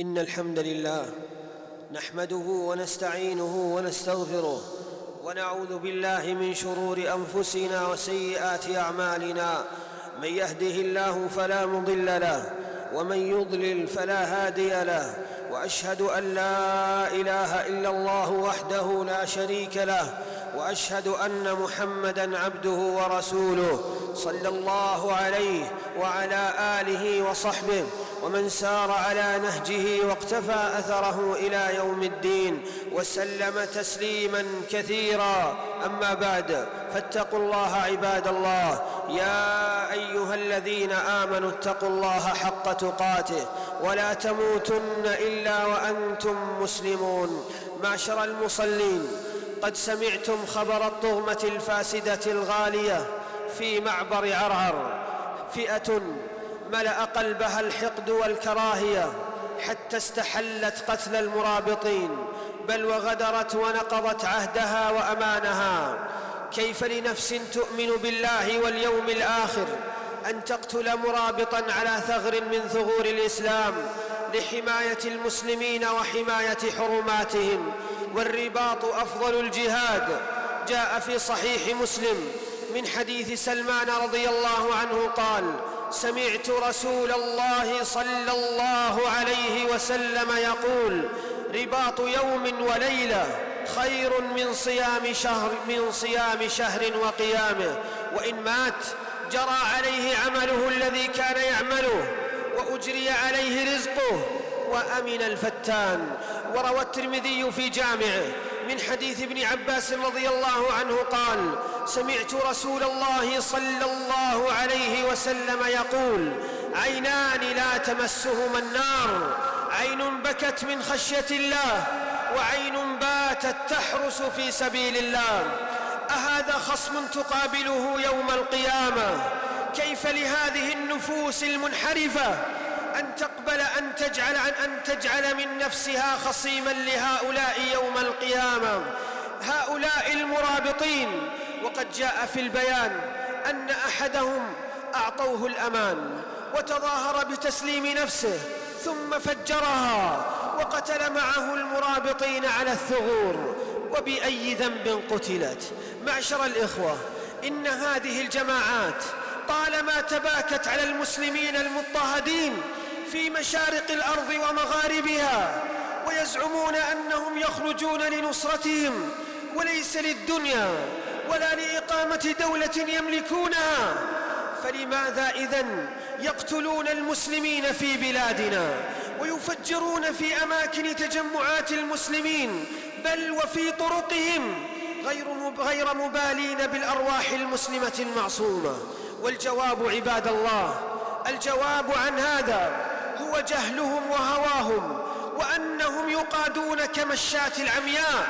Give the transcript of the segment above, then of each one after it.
إن الحمد لله نحمده ونستعينه ونستغفره ونعوذ بالله من شرور أنفسنا وسيئات أعمالنا. من يهده الله فلا مضل له ومن يضلل فلا هادي له وأشهد أن لا إله إلا الله وحده لا شريك له وأشهد أن محمدا عبده ورسوله صلى الله عليه وعلى آله وصحبه ومن سار على نهجه واقتفى أثره إلى يوم الدين وسلم تسليما كثيرا. أما بعد فاتقوا الله عباد الله. يا أيها الذين آمنوا اتقوا الله حق تقاته ولا تموتن إلا وأنتم مسلمون. معشر المصلين قد سمعتم خبر الطغمة الفاسدة الغالية في معبر عرعر. فئة ملأ قلبها الحقد والكراهية حتى استحلت قتل المرابطين بل وغدرت ونقضت عهدها وأمانها. كيف لنفس تؤمن بالله واليوم الآخر أن تقتل مرابطا على ثغر من ثغور الإسلام لحماية المسلمين وحماية حرماتهم؟ والرباط أفضل الجهاد. جاء في صحيح مسلم من حديث سلمان رضي الله عنه قال سمعت رسول الله صلى الله عليه وسلم يقول رباط يوم وليلة خير من صيام شهر من صيام شهر وقيامه. وإن مات جرى عليه عمله الذي كان يعمله وأجري عليه رزقه. وأمن الفتان. وروى الترمذي في جامعه من حديث ابن عباس رضي الله عنه قال سمعت رسول الله صلى الله عليه وسلم يقول عينان لا تمسهما النار عين بكت من خشية الله وعين باتت تحرس في سبيل الله. أهذا خصم تقابله يوم القيامة؟ كيف لهذه النفوس المنحرفة أن تقبل أن تجعل أن تجعل من نفسها خصيما لهؤلاء يوم القيامة. هؤلاء المرابطين. وقد جاء في البيان أن أحدهم أعطوه الأمان وتظاهر بتسليم نفسه ثم فجرها وقتل معه المرابطين على الثغور. وبأي ذنب قتلت. معشر الإخوة إن هذه الجماعات طالما تباكت على المسلمين المضطهدين في مشارق الأرض ومغاربها ويزعمون أنهم يخرجون لنصرتهم وليس للدنيا ولا لإقامة دولة يملكونها. فلماذا إذن يقتلون المسلمين في بلادنا ويفجرون في أماكن تجمعات المسلمين بل وفي طرقهم غير غير مبالين بالأرواح المسلمة المعصومة؟ والجواب عباد الله الجواب عن هذا هو جهلهم وهواهم وأنهم يقادون كمشاة العمياء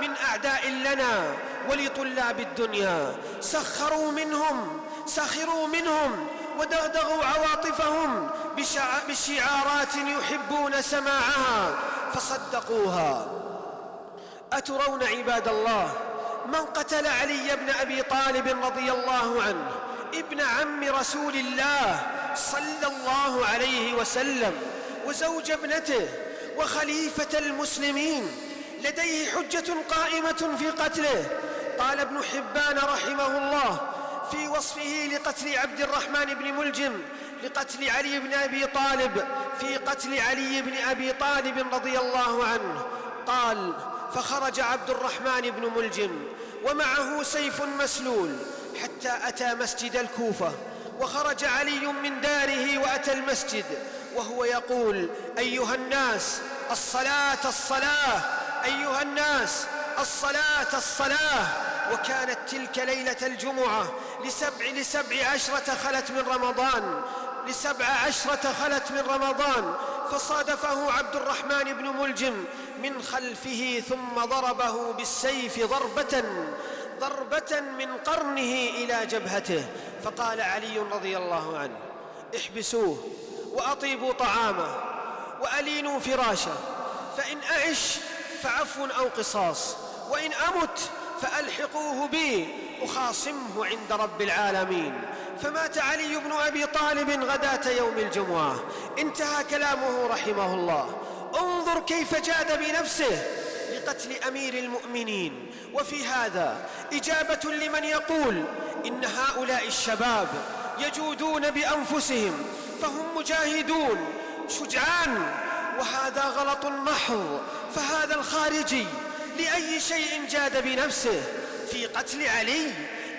من أعداء لنا ولطلاب الدنيا. سخروا منهم سخروا منهم ودغدغوا عواطفهم بشعارات يحبون سماعها فصدقوها. أترون عباد الله من قتل علي بن أبي طالب رضي الله عنه ابن عم رسول الله صلى الله عليه وسلم وزوج ابنته وخليفة المسلمين. لديه حجة قائمة في قتله. قال ابن حبان رحمه الله في وصفه لقتل عبد الرحمن بن ملجم لقتل علي بن أبي طالب في قتل علي بن أبي طالب رضي الله عنه. قال فخرج عبد الرحمن بن ملجم ومعه سيف مسلول حتى أتى مسجد الكوفة. وخرج علي من داره وأتى المسجد وهو يقول أيها الناس الصلاة الصلاة أيها الناس الصلاة الصلاة. وكانت تلك ليلة الجمعة لسبع لسبع عشرة خلت من رمضان لسبع عشرة خلت من رمضان. فصادفه عبد الرحمن بن ملجم من خلفه ثم ضربه بالسيف ضربة ضربة من قرنه إلى جبهته. فقال علي رضي الله عنه احبسوه وأطيبوا طعامه وألينوا فراشه فإن أعش فعفو أو قصاص وإن أمت فألحقوه بي أخاصمه عند رب العالمين. فمات علي بن أبي طالب غداة يوم الجمعة. انتهى كلامه رحمه الله. انظر كيف جاد بنفسه لقتل أمير المؤمنين. وفي هذا إجابة لمن يقول إن هؤلاء الشباب يجودون بأنفسهم فهم مجاهدون شجعان وهذا غلط محض فهذا الخارجي لأي شيء جاد بنفسه في قتل علي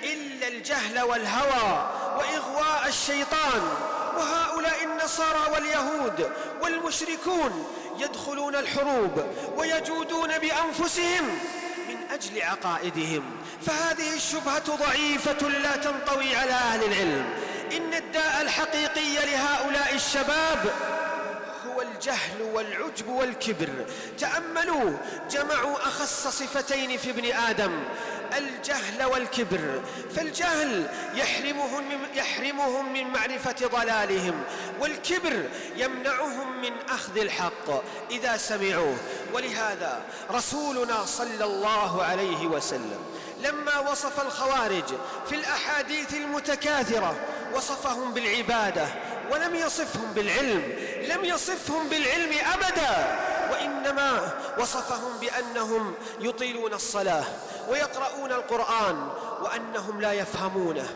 إلا الجهل والهوى وإغواء الشيطان. وهؤلاء النصارى واليهود والمشركون يدخلون الحروب ويجودون بأنفسهم أجل عقائدهم. فهذه الشبهة ضعيفة لا تنطوي على أهل العلم. إن الداء الحقيقي لهؤلاء الشباب هو الجهل والعجب والكبر. تأملوا جمعوا أخص صفتين في ابن آدم الجهل والكبر. فالجهل يحرمهم من, يحرمهم من معرفة ضلالهم والكبر يمنعهم من أخذ الحق. إذا سمعوه ولهذا رسولنا صلى الله عليه وسلم لما وصف الخوارج في الأحاديث المتكاثرة وصفهم بالعبادة ولم يصفهم بالعلم لم يصفهم بالعلم أبدا وإنما وصفهم بأنهم يطيلون الصلاة ويقرؤون القرآن وأنهم لا يفهمونه.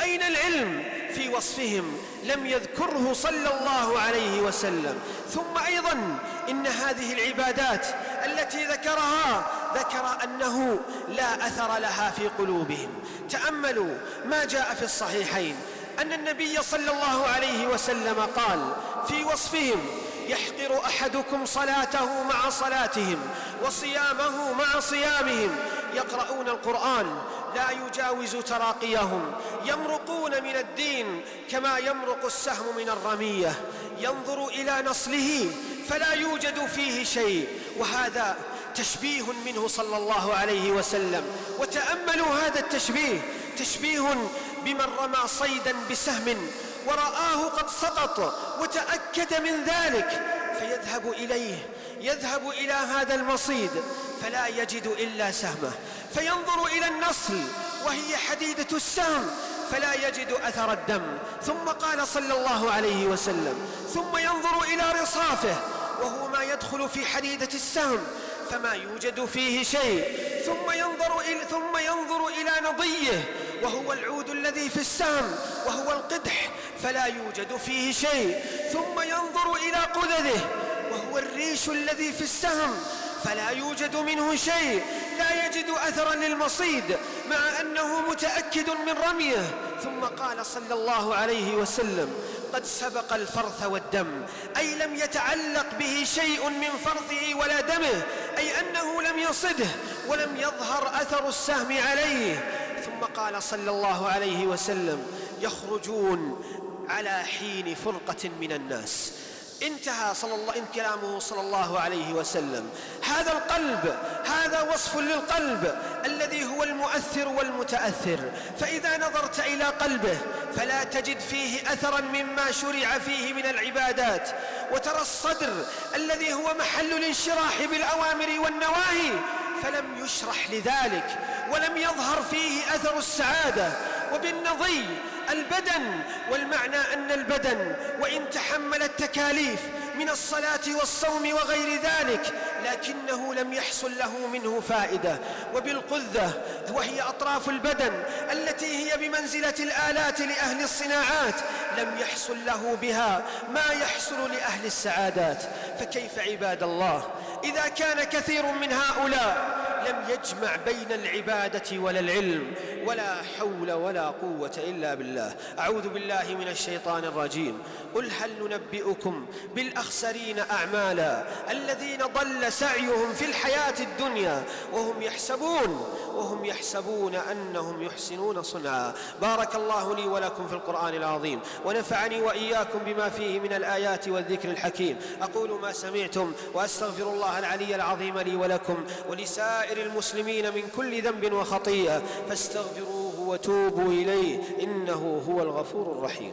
أين العلم في وصفهم؟ لم يذكره صلى الله عليه وسلم. ثم أيضا إن هذه العبادات التي ذكرها ذكر أنه لا أثر لها في قلوبهم. تأملوا ما جاء في الصحيحين. أن النبي صلى الله عليه وسلم قال في وصفهم يحقر أحدكم صلاته مع صلاتهم وصيامه مع صيامهم يقرؤون القرآن لا يجاوز تراقيهم. يمرقون من الدين كما يمرق السهم من الرمية. ينظر إلى نصله فلا يوجد فيه شيء. وهذا تشبيه منه صلى الله عليه وسلم. وتأملوا هذا التشبيه. تشبيه بمن رمى صيدا بسهم ورآه قد سقط وتأكد من ذلك. فيذهب إليه يذهب إلى هذا المصيد. فلا يجد إلا سهمه. فينظر إلى النصل وهي حديدة السهم. فلا يجد أثر الدم. ثم قال صلى الله عليه وسلم. ثم ينظر إلى رصافه. وهو ما يدخل في حديدة السهم فما يوجد فيه شيء. ثم ينظر إلى ثم ينظر إلى نضيه وهو العود الذي في السهم وهو القدح فلا يوجد فيه شيء. ثم ينظر إلى قدده وهو الريش الذي في السهم فلا يوجد منه شيء. لا يجد أثرا للمصيد مع أنه متأكد من رميه. ثم قال صلى الله عليه وسلم قد سبق الفرث والدم أي لم يتعلق به شيء من فرثه ولا دمه أي أنه لم يصده ولم يظهر أثر السهم عليه. ثم قال صلى الله عليه وسلم يخرجون على حين فرقة من الناس. انتهى صلى الله إن كلامه صلى الله عليه وسلم. هذا القلب هذا وصف للقلب الذي المؤثر والمتأثر. فإذا نظرت إلى قلبه فلا تجد فيه أثرا مما شرع فيه من العبادات. وترى الصدر الذي هو محل الانشراح بالأوامر والنواهي فلم يشرح لذلك ولم يظهر فيه أثر السعادة. وبالنظي البدن والمعنى أن البدن وإن تحمل التكاليف من الصلاة والصوم وغير ذلك لكنه لم يحصل له منه فائدة. وبالقذة وهي أطراف البدن التي هي بمنزلة الآلات لأهل الصناعات لم يحصل له بها ما يحصل لأهل السعادات. فكيف عباد الله؟ إذا كان كثير من هؤلاء لم يجمع بين العبادة ولا العلم ولا حول ولا قوة إلا بالله. أعوذ بالله من الشيطان الرجيم. قل هل ننبئكم بالأخسرين أعمالا الذين ضل سعيهم في الحياة الدنيا وهم يحسبون وهم يحسبون أنهم يحسنون صنعا. بارك الله لي ولكم في القرآن العظيم ونفعني وإياكم بما فيه من الآيات والذكر الحكيم. أقول ما سمعتم وأستغفر الله العلي العظيم لي ولكم ولسائر المسلمين من كل ذنب وخطيئة فاستغفروه وتوبوا إليه إنه هو الغفور الرحيم.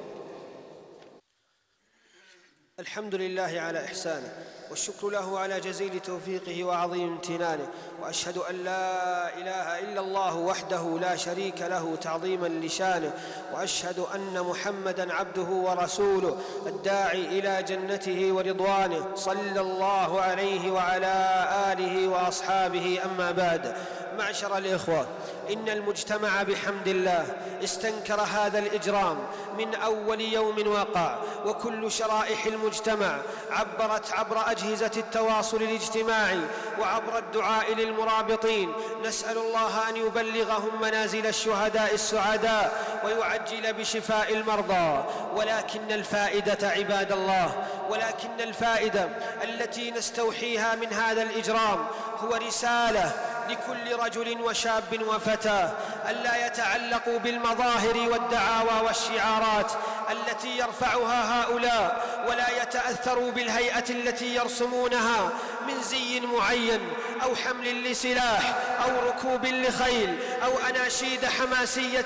الحمد لله على إحسانه والشكر له على جزيل توفيقه وعظيم امتنانه وأشهد أن لا إله إلا الله وحده لا شريك له تعظيما لشانه وأشهد أن محمدا عبده ورسوله الداعي إلى جنته ورضوانه صلى الله عليه وعلى آله وأصحابه أما بعد. معشر الإخوة إن المجتمع بحمد الله استنكر هذا الإجرام من أول يوم وقع وكل شرائح المجتمع عبرت عبر أجهزة التواصل الاجتماعي وعبر الدعاء للمرابطين. نسأل الله أن يبلغهم منازل الشهداء السعداء ويعجل بشفاء المرضى. ولكن الفائدة عباد الله ولكن الفائدة التي نستوحيها من هذا الإجرام هو رسالة لكل رجل وشاب وفتاه الا يتعلقوا بالمظاهر والدعاوى والشعارات التي يرفعها هؤلاء ولا يتاثروا بالهيئة التي يرسمونها من زي معين أو حمل لسلاح أو ركوب لخيل أو أناشيد حماسية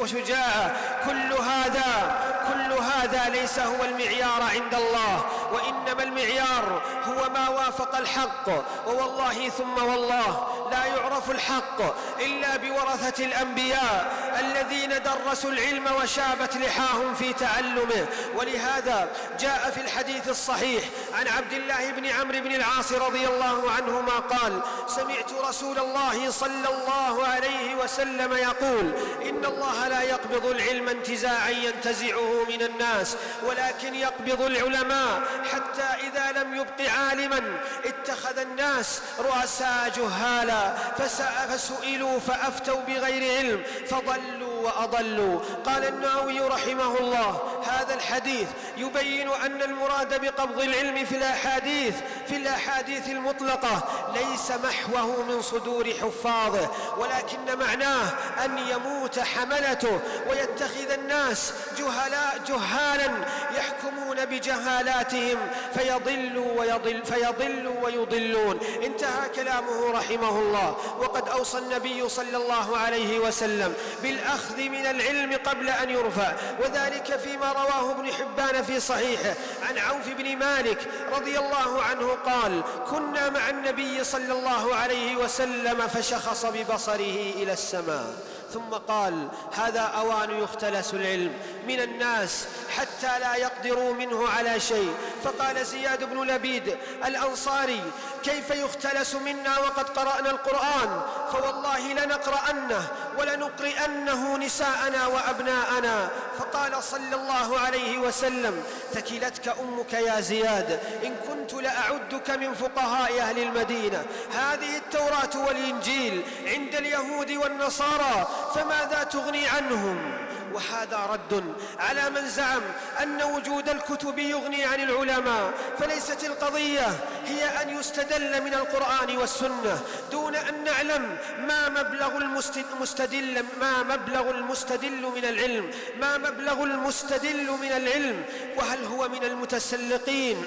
وشجاعة. كل هذا كل هذا ليس هو المعيار عند الله. وإنما المعيار هو ما وافق الحق. ووالله ثم والله لا يعرف الحق إلا بورثة الأنبياء الذين درسوا العلم وشابت لحاهم في تعلمه. ولهذا جاء في الحديث الصحيح عن عبد الله بن عمرو بن العاص رضي الله عنهما قال سمعت رسول الله صلى الله عليه وسلم يقول إن الله لا يقبض العلم انتزاعا ينتزعه من الناس ولكن يقبض العلماء. حتى إذا لم يبق عالما اتخذ الناس رؤساء جهالا فسئلوا فأفتوا بغير علم فضلوا وأضلوا. قال النووي رحمه الله هذا الحديث يبين أن المراد بقبض العلم في الأحاديث في الأحاديث المطلقة ليس محوه من صدور حفاظه ولكن معناه أن يموت حملته ويتخذ الناس جهلاء جهالا يحكمون بجهالاتهم فيضلوا ويضل فيضلوا ويضلون. انتهى كلامه رحمه الله. وقد أوصى النبي صلى الله عليه وسلم بالأخذ من العلم قبل أن يرفع وذلك فيما رواه ابن حبان في صحيحه. عن عوف بن مالك رضي الله عنه قال كنا مع النبي صلى الله عليه وسلم فشخص ببصره إلى السماء. ثم قال هذا أوان يختلس العلم. من الناس حتى لا يقدروا منه على شيء. فقال زياد بن لبيد الأنصاري كيف يختلس منا وقد قرأنا القرآن؟ فوالله لنقرأنه ولنقرئنه نساءنا وأبناءنا. فقال صلى الله عليه وسلم ثكلتك أمك يا زياد. إن كنت لأعدك من فقهاء أهل المدينة. هذه التوراة والإنجيل عند اليهود والنصارى فماذا تغني عنهم؟ وهذا رد على من زعم أن وجود الكتب يغني عن العلماء فليست القضية هي أن يستدل من القرآن والسنة دون أن نعلم ما مبلغ المستدل ما مبلغ المستدل من العلم ما مبلغ المستدل من العلم وهل هو من المتسلقين؟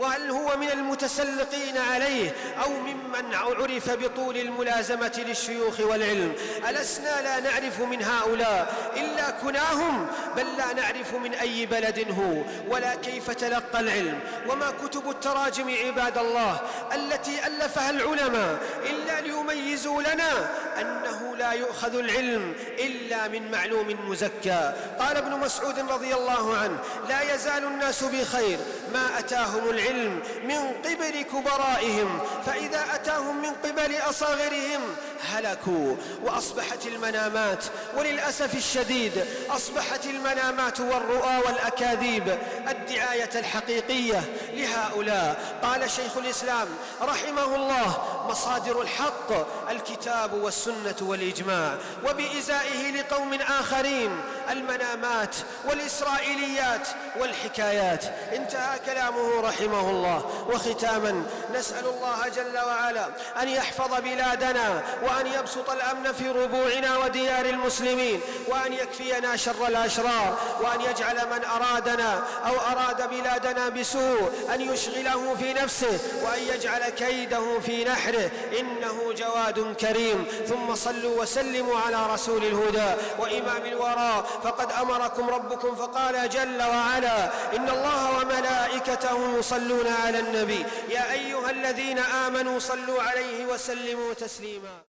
وهل هو من المتسلقين عليه أو ممن عرف بطول الملازمة للشيوخ والعلم؟ ألسنا لا نعرف من هؤلاء إلا كناهم بل لا نعرف من أي بلد هو ولا كيف تلقى العلم وما كتب التراجم عباد الله التي ألفها العلماء إلا ليميزوا لنا أنه لا يؤخذ العلم إلا من معلوم مزكى. قال ابن مسعود رضي الله عنه لا يزال الناس بخير ما أتاهم العلم من قبل كبرائهم فإذا أتاهم من قبل أصاغرهم هلكوا وأصبحت المنامات وللأسف الشديد أصبحت المنامات والرؤى والأكاذيب الدعاية الحقيقية لهؤلاء. قال شيخ الإسلام رحمه الله مصادر الحق الكتاب والسنة والإجماع وبإزائه لقوم آخرين المنامات والإسرائيليات والحكايات. انتهى كلامه رحمه الله. وختاما نسأل الله جل وعلا أن يحفظ بلادنا وأن يبسط الأمن في ربوعنا وديار المسلمين وأن يكفينا شر الأشرار وأن يجعل من أرادنا أو أراد بلادنا بسوء أن يشغله في نفسه وأن يجعل كيده في نحره. إنه جواد كريم. ثم صلوا وسلموا على رسول الهدى وإمام الورى. فقد أمركم ربكم فقال جل وعلا إن الله وملائكته يصلون على النبي. يا أيها الذين آمنوا صلوا عليه وسلموا تسليما.